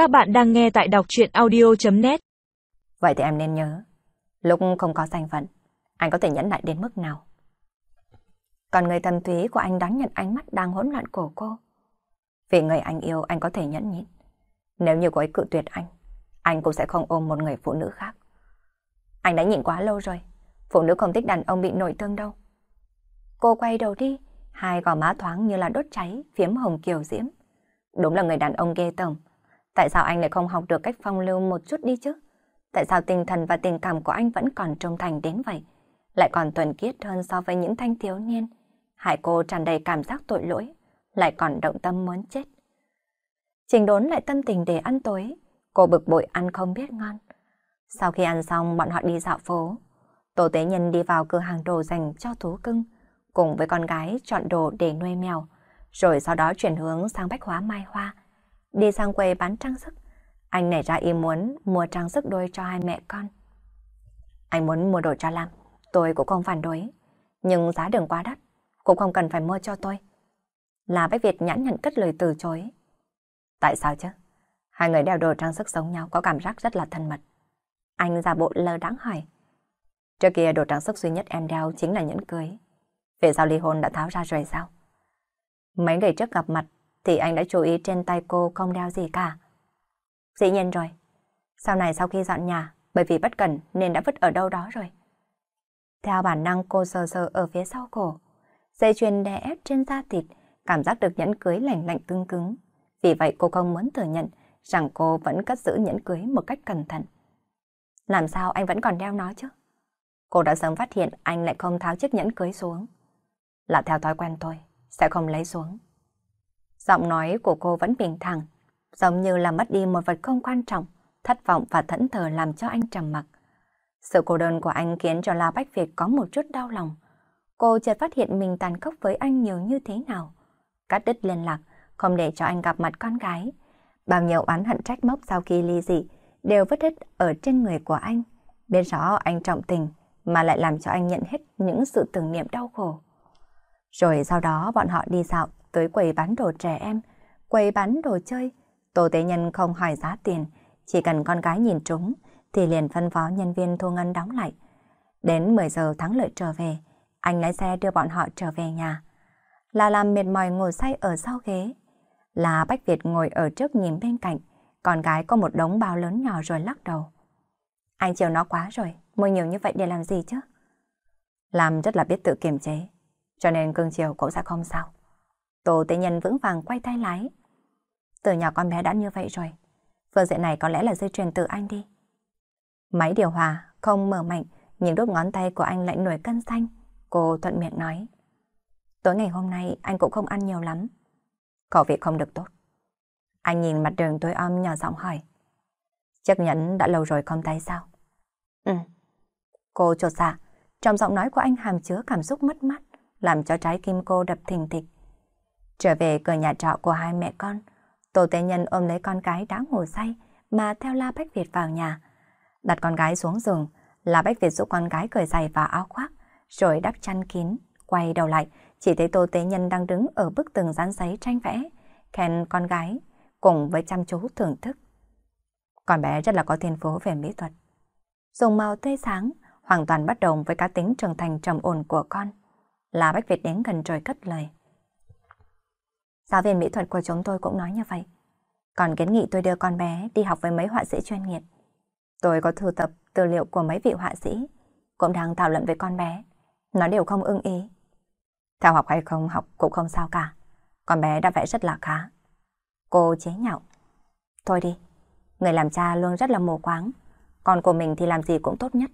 Các bạn đang nghe tại đọc chuyện audio.net Vậy thì em nên nhớ, lúc không có danh phận, anh có thể nhẫn nại đến mức nào? Còn người tâm thúy của anh đón nhận ánh mắt đang hỗn loạn của cô. Vì người anh yêu anh có thể nhẫn nhịn. Nếu như cô ấy cự tuyệt anh, anh cũng sẽ không ôm một người phụ nữ khác. Anh đã nhịn quá lâu rồi, phụ nữ không thích đàn ông bị nội thương đâu. Cô quay đầu đi, hai gò má thoáng như là đốt cháy, phiếm hồng kiều diễm. Đúng là người đàn ông ghê tởm. Tại sao anh lại không học được cách phong lưu một chút đi chứ? Tại sao tinh thần và tình cảm của anh vẫn còn trung thành đến vậy? Lại còn thuần khiết hơn so với những thanh thiếu niên. Hải cô tràn đầy cảm giác tội lỗi, lại còn động tâm muốn chết. Trình đốn lại tâm tình để ăn tối, cô bực bội ăn không biết ngon. Sau khi ăn xong, bọn họ đi dạo phố. Tổ tế nhân đi vào cửa hàng đồ dành cho thú cưng, cùng với con gái chọn đồ để nuôi mèo, rồi sau đó chuyển hướng sang bách hóa mai hoa. Đi sang quầy bán trang sức, anh nảy ra ý muốn mua trang sức đôi cho hai mẹ con. Anh muốn mua đồ cho Lam, tôi cũng không phản đối, nhưng giá đường quá đắt, cũng không cần phải mua cho tôi. Là Bách Việt nhãn nhận cất lời từ chối. Tại sao chứ? Hai người đeo đồ trang sức giống nhau có cảm giác rất là thân mật. Anh giả bộ lơ đáng hỏi. Trước kia đồ trang sức duy nhất em đeo chính là nhẫn cưới. Về sau ly hôn đã tháo ra rồi sao? Mấy ngày trước gặp mặt thì anh đã chú ý trên tay cô không đeo gì cả. Dĩ nhiên rồi. Sau này sau khi dọn nhà, bởi vì bất cẩn nên đã vứt ở đâu đó rồi. Theo bản năng cô sờ sờ ở phía sau cổ. Dây chuyền đè ép trên da thịt, cảm giác được nhẫn cưới lạnh lạnh cứng cứng. Vì vậy cô không muốn thừa nhận rằng cô vẫn cất giữ nhẫn cưới một cách cẩn thận. Làm sao anh vẫn còn đeo nó chứ? Cô đã sớm phát hiện anh lại không tháo chiếc nhẫn cưới xuống. Là theo thói quen tôi sẽ không lấy xuống. Giọng nói của cô vẫn bình thản, giống như là mất đi một vật không quan trọng, thất vọng và thẫn thờ làm cho anh trầm mặc. Sự cô đơn của anh khiến cho La Bách Việt có một chút đau lòng. Cô chợt phát hiện mình tàn khốc với anh nhiều như thế nào. Cắt đứt liên lạc, không để cho anh gặp mặt con gái. Bao nhiêu oán hận trách móc sau khi ly dị đều vứt hết ở trên người của anh. Biết rõ anh trọng tình mà lại làm cho anh nhận hết những sự tưởng niệm đau khổ. Rồi sau đó bọn họ đi dạo tới quầy bán đồ trẻ em, quầy bán đồ chơi. Tô Tế Nhân không hỏi giá tiền, chỉ cần con gái nhìn trúng thì liền phân phó nhân viên thu ngân đóng lại. Đến 10 giờ thắng lợi trở về, anh lái xe đưa bọn họ trở về nhà. Là làm mệt mỏi ngồi say ở sau ghế. Là Bách Việt ngồi ở trước nhìn bên cạnh, con gái có một đống bao lớn nhỏ rồi lắc đầu. Anh chiều nó quá rồi, mua nhiều như vậy để làm gì chứ? Làm rất là biết tự kiềm chế, cho nên cưng chiều cũng sẽ không sao. Tô Tế Nhân vững vàng quay tay lái. Từ nhỏ con bé đã như vậy rồi. Phương diện này có lẽ là dây chuyền từ anh đi. Máy điều hòa không mở mạnh, nhưng đốt ngón tay của anh lại nổi cân xanh. Cô thuận miệng nói. Tối ngày hôm nay anh cũng không ăn nhiều lắm. Khẩu vị không được tốt. Anh nhìn mặt đường tối om nhỏ giọng hỏi. Chiếc nhẫn đã lâu rồi không thấy sao? Ừ. Cô trột dạ, trong giọng nói của anh hàm chứa cảm xúc mất mát, làm cho trái tim cô đập thình thịch. Trở về cửa nhà trọ của hai mẹ con, Tô Tế Nhân ôm lấy con gái đã ngủ say mà theo La Bách Việt vào nhà. Đặt con gái xuống giường, La Bách Việt giúp con gái cởi giày và áo khoác, rồi đắp chăn kín, quay đầu lại, chỉ thấy Tô Tế Nhân đang đứng ở bức tường dán giấy tranh vẽ, khen con gái, cùng với chăm chú thưởng thức. Con bé rất là có thiên phú về mỹ thuật. Dùng màu tươi sáng, hoàn toàn bất đồng với cá tính trưởng thành trầm ổn của con. La Bách Việt đến gần rồi cất lời. Giáo viên mỹ thuật của chúng tôi cũng nói như vậy. Còn kiến nghị tôi đưa con bé đi học với mấy họa sĩ chuyên nghiệp. Tôi có thu tập tư liệu của mấy vị họa sĩ, cũng đang thảo luận với con bé. Nó đều không ưng ý. Theo học hay không học cũng không sao cả. Con bé đã vẽ rất là khá. Cô chế nhạo. Thôi đi, người làm cha luôn rất là mù quáng. Con của mình thì làm gì cũng tốt nhất.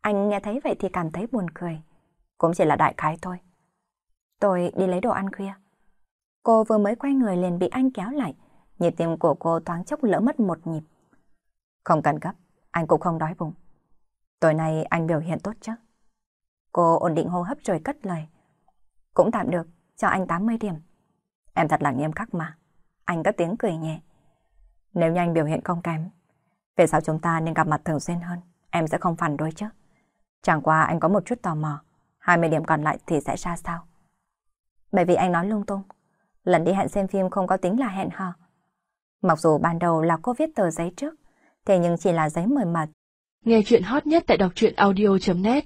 Anh nghe thấy vậy thì cảm thấy buồn cười. Cũng chỉ là đại khái thôi. Tôi đi lấy đồ ăn khuya. Cô vừa mới quay người liền bị anh kéo lại. Nhịp tim của cô thoáng chốc lỡ mất một nhịp. Không cần gấp, anh cũng không đói bụng. Tối nay anh biểu hiện tốt chứ? Cô ổn định hô hấp rồi cất lời. Cũng tạm được, cho anh 80 điểm. Em thật là nghiêm khắc mà. Anh có tiếng cười nhẹ. Nếu như anh biểu hiện không kém, về sau chúng ta nên gặp mặt thường xuyên hơn. Em sẽ không phản đối chứ. Chẳng qua anh có một chút tò mò. 20 điểm còn lại thì sẽ ra sao? Bởi vì anh nói lung tung. Lần đi hẹn xem phim không có tính là hẹn hò. Mặc dù ban đầu là cô viết tờ giấy trước, thế nhưng chỉ là giấy mời mật. Nghe chuyện hot nhất tại đọc truyện audio.net